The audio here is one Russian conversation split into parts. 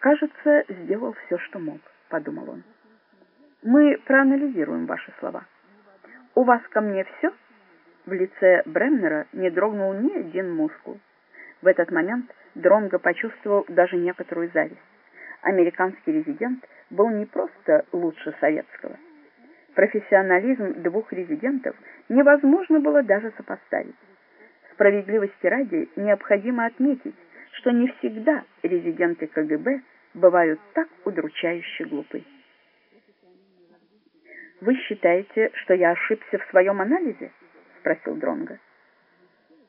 Кажется, сделал все, что мог, подумал он. Мы проанализируем ваши слова. У вас ко мне все? В лице Бремнера не дрогнул ни один мускул. В этот момент Дронго почувствовал даже некоторую зависть. Американский резидент был не просто лучше советского. Профессионализм двух резидентов невозможно было даже сопоставить. Справедливости ради необходимо отметить, что не всегда резиденты КГБ бывают так удручающе глупы. «Вы считаете, что я ошибся в своем анализе?» — спросил Дронго.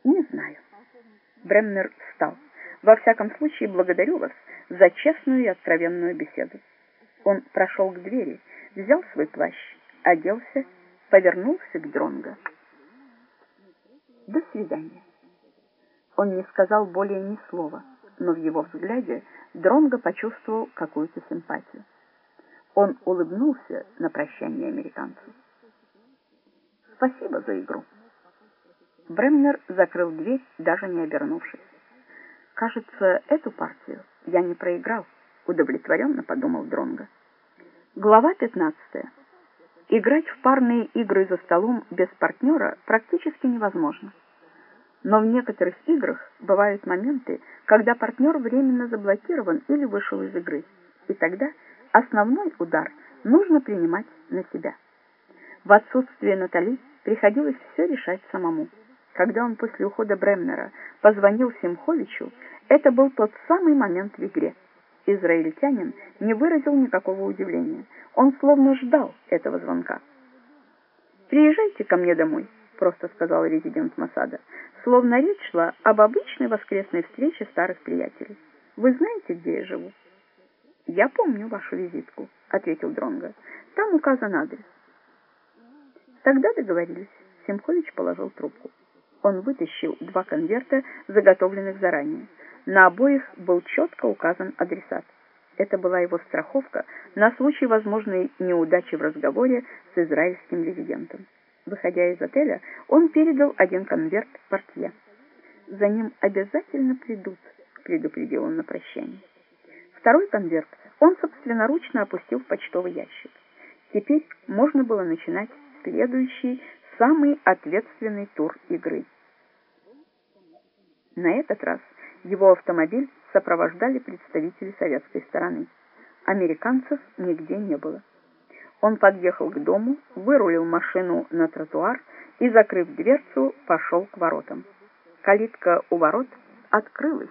«Не знаю». Бремнер встал. «Во всяком случае, благодарю вас за честную и откровенную беседу». Он прошел к двери, взял свой плащ, оделся, повернулся к Дронго. «До свидания». Он не сказал более ни слова, но в его взгляде Дронго почувствовал какую-то симпатию. Он улыбнулся на прощание американцу. «Спасибо за игру». Бремнер закрыл дверь, даже не обернувшись. «Кажется, эту партию я не проиграл», — удовлетворенно подумал Дронго. Глава 15. Играть в парные игры за столом без партнера практически невозможно. Но в некоторых играх бывают моменты, когда партнер временно заблокирован или вышел из игры, и тогда основной удар нужно принимать на себя. В отсутствие Натали приходилось все решать самому. Когда он после ухода Бремнера позвонил Семховичу, это был тот самый момент в игре. Израильтянин не выразил никакого удивления. Он словно ждал этого звонка. «Приезжайте ко мне домой», — просто сказал резидент Масада, словно речь шла об обычной воскресной встрече старых приятелей. «Вы знаете, где я живу?» «Я помню вашу визитку», — ответил Дронго. «Там указан адрес». Тогда договорились. Семхович положил трубку. Он вытащил два конверта, заготовленных заранее. На обоих был четко указан адресат. Это была его страховка на случай возможной неудачи в разговоре с израильским резидентом. Выходя из отеля, он передал один конверт портье. «За ним обязательно придут», — предупредил он на прощание. Второй конверт он собственноручно опустил в почтовый ящик. Теперь можно было начинать следующий, самый ответственный тур игры. На этот раз его автомобиль сопровождали представители советской стороны. Американцев нигде не было. Он подъехал к дому, вырулил машину на тротуар и, закрыв дверцу, пошел к воротам. Калитка у ворот открылась.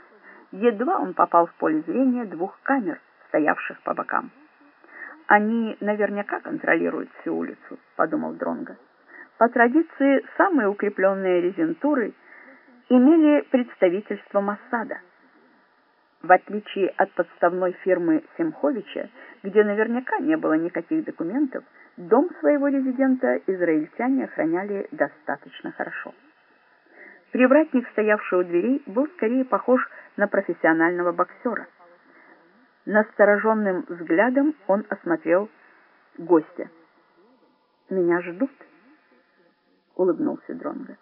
Едва он попал в поле зрения двух камер, стоявших по бокам. «Они наверняка контролируют всю улицу», — подумал Дронго. По традиции, самые укрепленные резентуры имели представительство Массада. В отличие от подставной фирмы Семховича, где наверняка не было никаких документов, дом своего резидента израильтяне охраняли достаточно хорошо. Привратник, стоявший у дверей, был скорее похож на профессионального боксера. Настороженным взглядом он осмотрел гостя. «Меня ждут», — улыбнулся Дронго.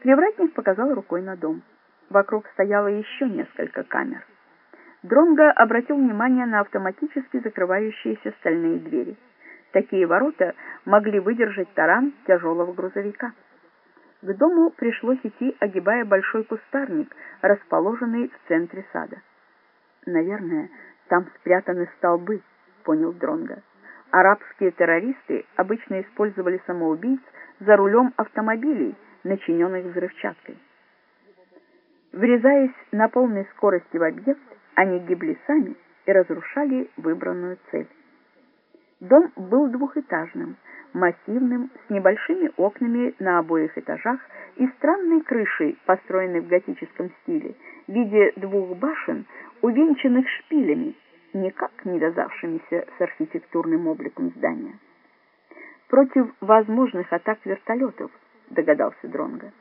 Привратник показал рукой на дом. Вокруг стояло еще несколько камер. Дронго обратил внимание на автоматически закрывающиеся стальные двери. Такие ворота могли выдержать таран тяжелого грузовика. К дому пришлось идти, огибая большой кустарник, расположенный в центре сада. Наверное, там спрятаны столбы, понял Дронго. Арабские террористы обычно использовали самоубийц за рулем автомобилей, начиненных взрывчаткой. Врезаясь на полной скорости в объект, они гибли сами и разрушали выбранную цель. Дом был двухэтажным, массивным, с небольшими окнами на обоих этажах и странной крышей, построенной в готическом стиле, в виде двух башен, увенчанных шпилями, никак не вязавшимися с архитектурным обликом здания. «Против возможных атак вертолетов», — догадался Дронго.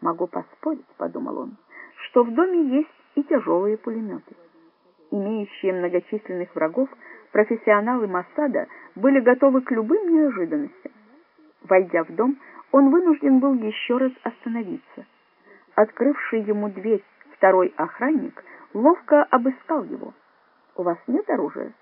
«Могу поспорить», — подумал он, — «что в доме есть и тяжелые пулеметы» имеющие многочисленных врагов, профессионалы Массада были готовы к любым неожиданностям. Войдя в дом, он вынужден был еще раз остановиться. Открывший ему дверь второй охранник ловко обыскал его. У вас нет оружия?